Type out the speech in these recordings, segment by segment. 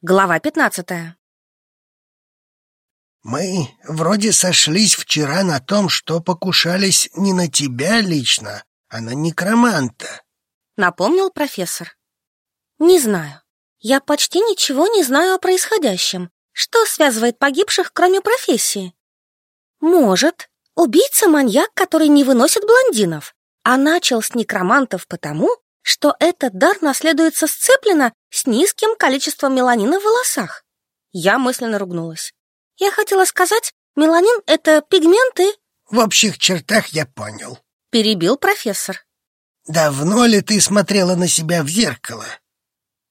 Глава 15 Мы вроде сошлись вчера на том, что покушались не на тебя лично, а на некроманта. Напомнил профессор. Не знаю. Я почти ничего не знаю о происходящем. Что связывает погибших, кроме профессии? Может, убийца-маньяк, который не выносит блондинов, а начал с некромантов потому, что этот дар наследуется сцеплено с низким количеством меланина в волосах. Я мысленно ругнулась. Я хотела сказать, меланин — это пигменты... В общих чертах я понял. Перебил профессор. Давно ли ты смотрела на себя в зеркало?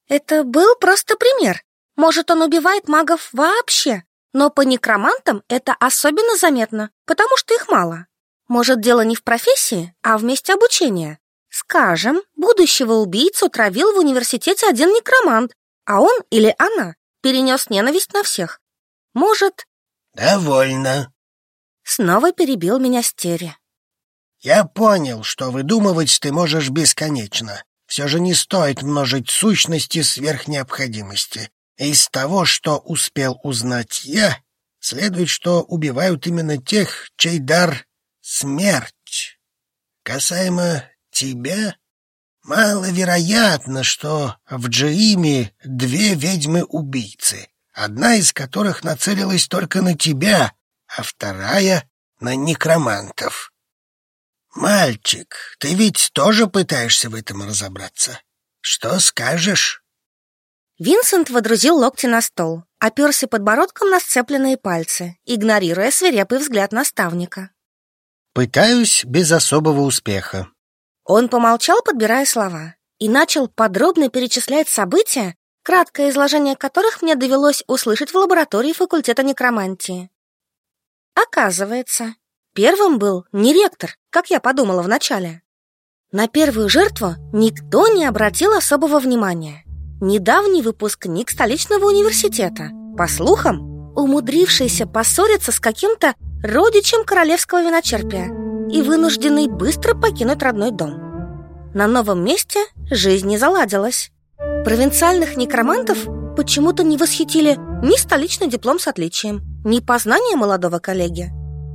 Это был просто пример. Может, он убивает магов вообще, но по некромантам это особенно заметно, потому что их мало. Может, дело не в профессии, а в месте обучения. Скажем, будущего убийцу травил в университете один некромант, а он или она перенес ненависть на всех. Может... Довольно. Снова перебил меня Стери. Я понял, что выдумывать ты можешь бесконечно. Все же не стоит множить сущности сверх необходимости. Из того, что успел узнать я, следует, что убивают именно тех, чей дар — смерть. Касаемо тебя, маловероятно, что в Джииме две ведьмы-убийцы, одна из которых нацелилась только на тебя, а вторая — на некромантов. Мальчик, ты ведь тоже пытаешься в этом разобраться. Что скажешь? Винсент водрузил локти на стол, оперся подбородком на сцепленные пальцы, игнорируя свирепый взгляд наставника. Пытаюсь без особого успеха. Он помолчал, подбирая слова, и начал подробно перечислять события, краткое изложение которых мне довелось услышать в лаборатории факультета некромантии. Оказывается, первым был не ректор, как я подумала вначале. На первую жертву никто не обратил особого внимания. Недавний выпускник столичного университета, по слухам, умудрившийся поссориться с каким-то родичем королевского виночерпия и вынужденный быстро покинуть родной дом. На новом месте жизнь не заладилась. Провинциальных некромантов почему-то не восхитили ни столичный диплом с отличием, ни познания молодого коллеги.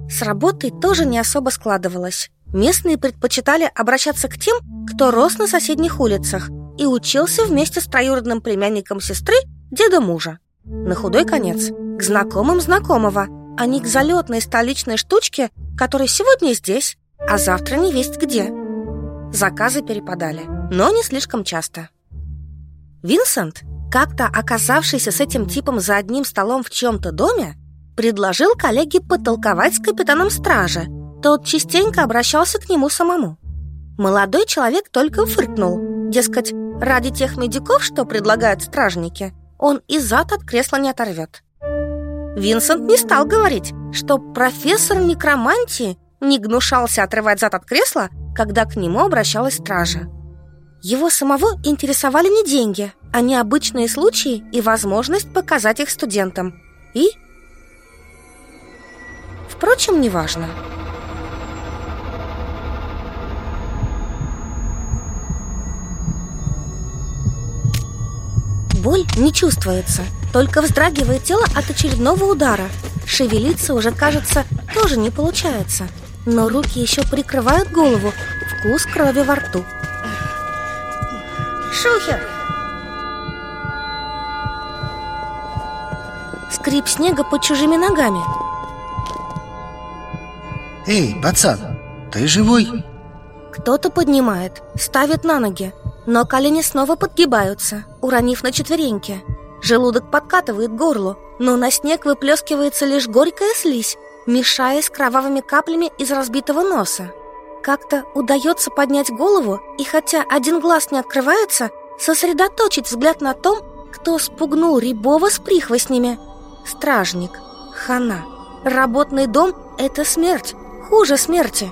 С работой тоже не особо складывалось. Местные предпочитали обращаться к тем, кто рос на соседних улицах и учился вместе с троюродным племянником сестры, деда мужа. На худой конец, к знакомым знакомого, а не к залетной столичной штучке, которая сегодня здесь, а завтра не весть где. Заказы перепадали, но не слишком часто. Винсент, как-то оказавшийся с этим типом за одним столом в чем-то доме, предложил коллеге потолковать с капитаном стражи. Тот частенько обращался к нему самому. Молодой человек только фыркнул, дескать, ради тех медиков, что предлагают стражники, он и зад от кресла не оторвет. Винсент не стал говорить, что профессор некромантии не гнушался отрывать зад от кресла, когда к нему обращалась стража. Его самого интересовали не деньги, а необычные случаи и возможность показать их студентам. И... Впрочем, неважно. Боль не чувствуется, только вздрагивает тело от очередного удара. Шевелиться уже, кажется, тоже не получается – но руки еще прикрывают голову, вкус крови во рту. Шухер! Скрип снега под чужими ногами. Эй, пацан, ты живой? Кто-то поднимает, ставит на ноги, но колени снова подгибаются, уронив на четвереньки. Желудок подкатывает горло, но на снег выплескивается лишь горькая слизь, мешаясь кровавыми каплями из разбитого носа. Как-то удается поднять голову и, хотя один глаз не открывается, сосредоточить взгляд на том, кто спугнул Рябова с прихвостнями. Стражник, хана, работный дом — это смерть, хуже смерти.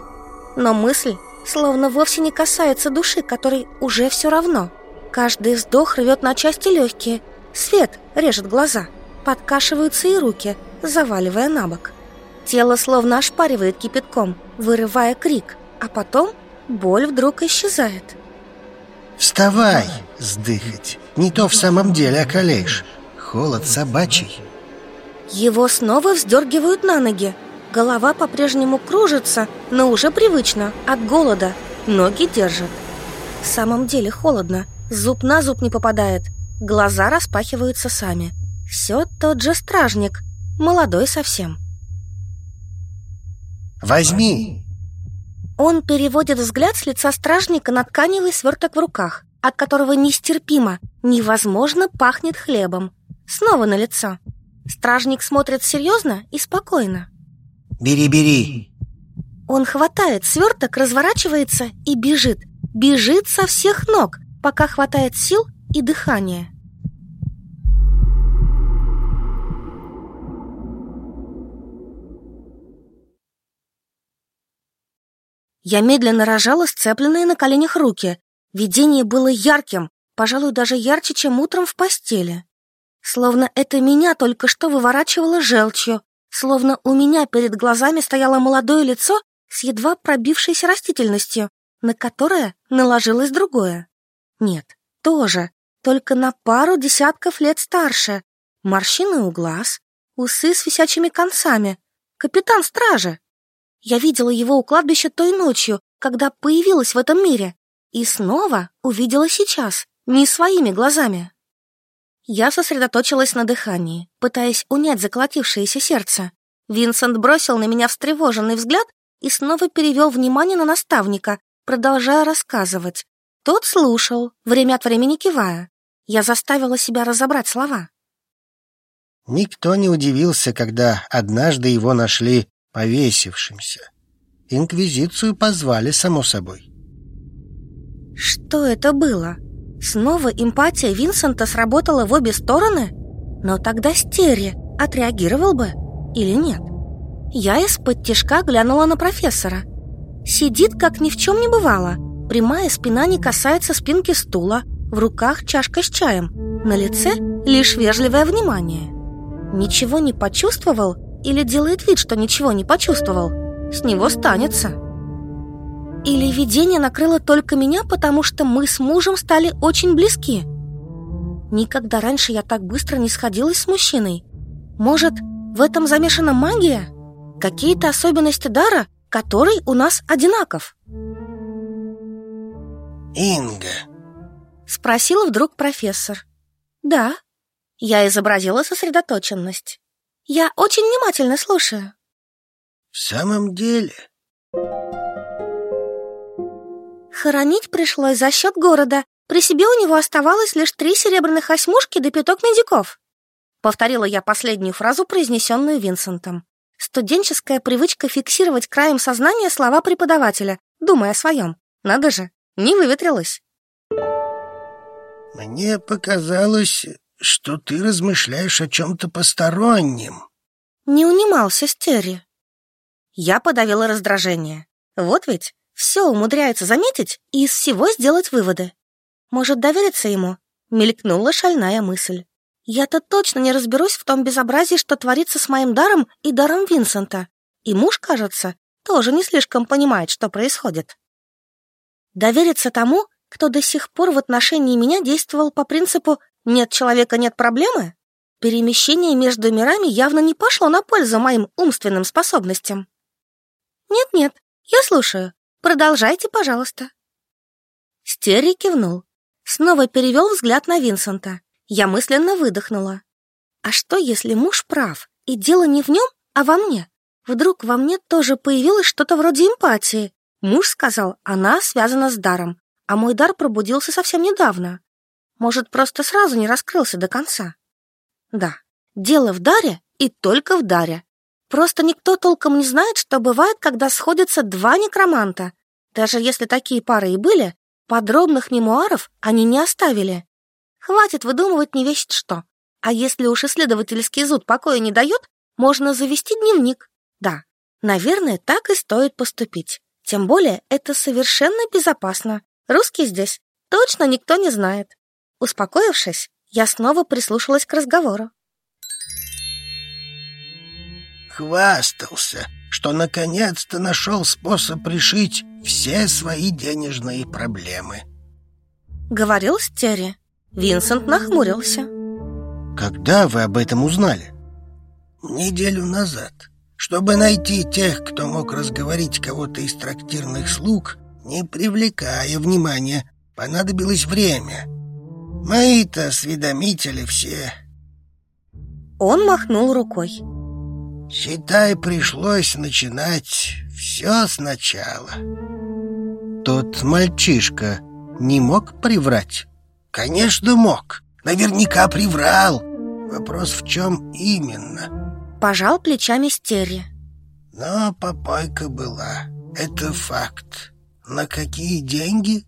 Но мысль словно вовсе не касается души, которой уже все равно. Каждый вздох рвет на части легкие, свет режет глаза, подкашиваются и руки, заваливая на бок. Тело словно ошпаривает кипятком, вырывая крик, а потом боль вдруг исчезает. Вставай, сдыхать. Не то в самом деле околеешь. холод собачий. Его снова вздергивают на ноги. Голова по-прежнему кружится, но уже привычно, от голода. Ноги держат. В самом деле холодно, зуб на зуб не попадает. Глаза распахиваются сами. Все тот же стражник, молодой совсем Возьми. Он переводит взгляд с лица стражника на тканевый сверток в руках От которого нестерпимо, невозможно пахнет хлебом. Снова на лицо. Стражник смотрит серьезно и спокойно. Бери, бери. Он хватает сверток, разворачивается и бежит. Бежит со всех ног, пока хватает сил и дыхания Я медленно рожала сцепленные на коленях руки. Видение было ярким, пожалуй, даже ярче, чем утром в постели. Словно это меня только что выворачивало желчью, словно у меня перед глазами стояло молодое лицо с едва пробившейся растительностью, на которое наложилось другое. Нет, тоже, только на пару десятков лет старше. Морщины у глаз, усы с висячими концами. Капитан стражи. Я видела его у кладбища той ночью, когда появилась в этом мире. И снова увидела сейчас, не своими глазами. Я сосредоточилась на дыхании, пытаясь унять заколотившееся сердце. Винсент бросил на меня встревоженный взгляд и снова перевел внимание на наставника, продолжая рассказывать. Тот слушал, время от времени кивая. Я заставила себя разобрать слова. Никто не удивился, когда однажды его нашли повесившимся. Инквизицию позвали, само собой. Что это было? Снова эмпатия Винсента сработала в обе стороны? Но тогда Стерри отреагировал бы или нет? Я из-под тишка глянула на профессора. Сидит, как ни в чем не бывало. Прямая спина не касается спинки стула. В руках чашка с чаем. На лице лишь вежливое внимание. Ничего не почувствовал или делает вид, что ничего не почувствовал. С него станется. Или видение накрыло только меня, потому что мы с мужем стали очень близки. Никогда раньше я так быстро не сходилась с мужчиной. Может, в этом замешана магия? Какие-то особенности дара, который у нас одинаков? Инга. Спросил вдруг профессор. Да. Я изобразила сосредоточенность. Я очень внимательно слушаю. В самом деле... Хоронить пришлось за счет города. При себе у него оставалось лишь три серебряных осьмушки да пяток медиков. Повторила я последнюю фразу, произнесенную Винсентом. Студенческая привычка фиксировать краем сознания слова преподавателя, думая о своем. Надо же, не выветрилась. Мне показалось, что ты размышляешь о чем-то постороннем. Не унимался Стерри. Я подавила раздражение. Вот ведь все умудряется заметить и из всего сделать выводы. Может, довериться ему? Мелькнула шальная мысль. Я-то точно не разберусь в том безобразии, что творится с моим даром и даром Винсента. И муж, кажется, тоже не слишком понимает, что происходит. Довериться тому, кто до сих пор в отношении меня действовал по принципу нет человека, нет проблемы? Перемещение между мирами явно не пошло на пользу моим умственным способностям. Нет-нет, я слушаю. Продолжайте, пожалуйста. Стерри кивнул. Снова перевел взгляд на Винсента. Я мысленно выдохнула. А что, если муж прав, и дело не в нем, а во мне? Вдруг во мне тоже появилось что-то вроде эмпатии. Муж сказал, она связана с даром, а мой дар пробудился совсем недавно. Может, просто сразу не раскрылся до конца? Да, дело в даре и только в даре. Просто никто толком не знает, что бывает, когда сходятся два некроманта. Даже если такие пары и были, подробных мемуаров они не оставили. Хватит выдумывать не весть что. А если уж исследовательский зуд покоя не дает, можно завести дневник. Да, наверное, так и стоит поступить. Тем более это совершенно безопасно. Русский здесь точно никто не знает. Успокоившись, я снова прислушалась к разговору. Хвастался, что наконец-то нашел способ решить все свои денежные проблемы. Говорил Стерри. Винсент нахмурился. Когда вы об этом узнали? Неделю назад. Чтобы найти тех, кто мог разговорить кого-то из трактирных слуг, не привлекая внимания, понадобилось время. Мои-то осведомители все. Он махнул рукой. Считай, пришлось начинать все сначала. Тот мальчишка не мог приврать? Конечно, мог. Наверняка приврал. Вопрос в чем именно? Пожал плечами Стерри. Но попойка была. Это факт. На какие деньги?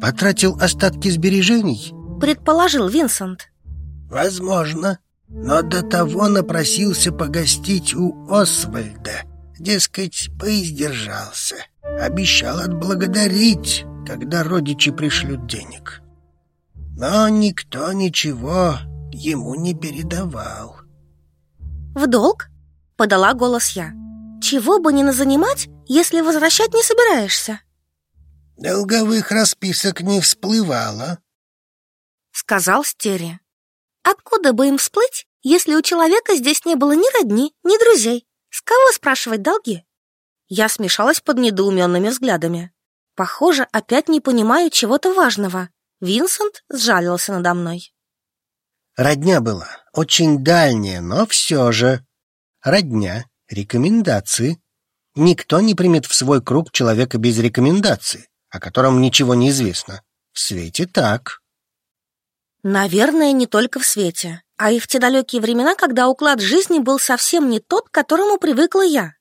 Потратил остатки сбережений? Предположил Винсент. Возможно. Но до того напросился погостить у Освальда. Дескать, поиздержался. Обещал отблагодарить, когда родичи пришлют денег. Но никто ничего ему не передавал. «В долг?» — подала голос я. «Чего бы ни назанимать, если возвращать не собираешься?» «Долговых расписок не всплывало», — сказал Стери. «Откуда бы им всплыть, если у человека здесь не было ни родни, ни друзей? С кого спрашивать долги?» Я смешалась под недоуменными взглядами. Похоже, опять не понимаю чего-то важного. Винсент сжалился надо мной. Родня была очень дальняя, но все же. Родня, рекомендации. Никто не примет в свой круг человека без рекомендации, о котором ничего не известно. В свете так. Наверное, не только в свете, а и в те далекие времена, когда уклад жизни был совсем не тот, к которому привыкла я.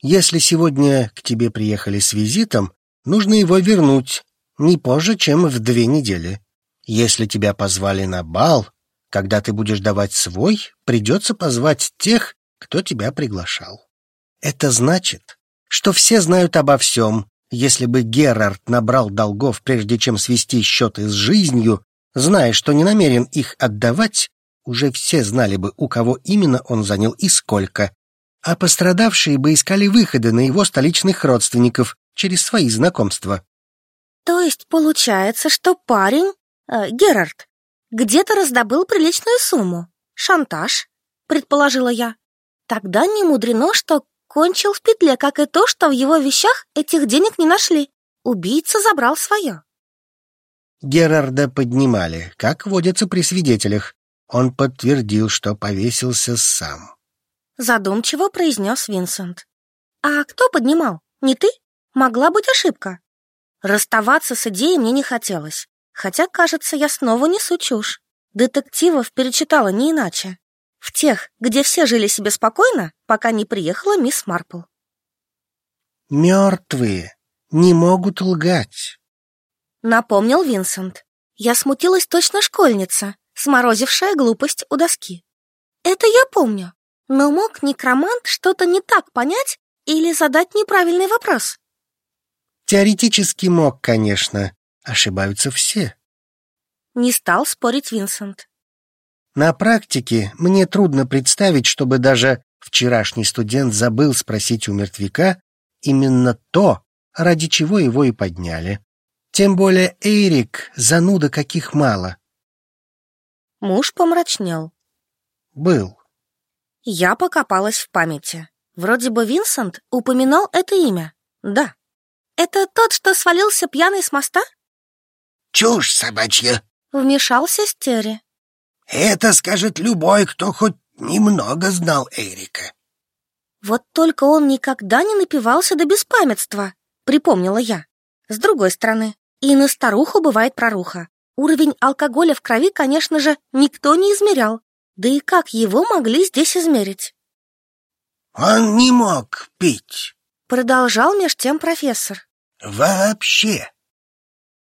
Если сегодня к тебе приехали с визитом, нужно его вернуть не позже, чем в две недели. Если тебя позвали на бал, когда ты будешь давать свой, придется позвать тех, кто тебя приглашал. Это значит, что все знают обо всем. Если бы Герард набрал долгов, прежде чем свести счеты с жизнью, зная, что не намерен их отдавать, уже все знали бы, у кого именно он занял и сколько, а пострадавшие бы искали выходы на его столичных родственников через свои знакомства. То есть получается, что парень, э, Герард, где-то раздобыл приличную сумму. Шантаж, предположила я. Тогда не мудрено, что кончил в петле, как и то, что в его вещах этих денег не нашли. Убийца забрал свое. Герарда поднимали, как водится при свидетелях. Он подтвердил, что повесился сам. Задумчиво произнес Винсент. «А кто поднимал? Не ты? Могла быть ошибка». Расставаться с идеей мне не хотелось, хотя, кажется, я снова несу чушь. Детективов перечитала не иначе. В тех, где все жили себе спокойно, пока не приехала мисс Марпл. «Мертвые не могут лгать», — напомнил Винсент. Я смутилась точно школьница, сморозившая глупость у доски. «Это я помню. Но мог некромант что-то не так понять или задать неправильный вопрос? Теоретически мог, конечно. Ошибаются все. Не стал спорить Винсент. На практике мне трудно представить, чтобы даже вчерашний студент забыл спросить у мертвяка именно то, ради чего его и подняли. Тем более Эрик, зануда каких мало. Муж помрачнел. Был. Я покопалась в памяти. Вроде бы Винсент упоминал это имя. Да. Это тот, что свалился пьяный с моста? Чушь собачья. Вмешался Стери. Это скажет любой, кто хоть немного знал Эрика. Вот только он никогда не напивался до беспамятства, припомнила я. С другой стороны, и на старуху бывает проруха. Уровень алкоголя в крови, конечно же, никто не измерял, да и как его могли здесь измерить? Он не мог пить. Продолжал меж тем профессор. Вообще.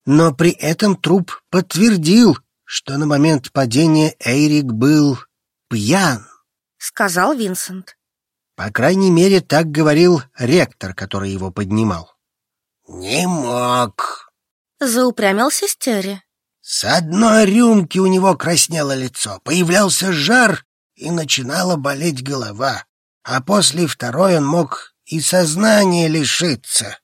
Но при этом труп подтвердил, что на момент падения Эйрик был пьян. Сказал Винсент. По крайней мере, так говорил ректор, который его поднимал. Не мог. Заупрямился Стери. С одной рюмки у него краснело лицо, появлялся жар и начинала болеть голова, а после второй он мог и сознания лишиться.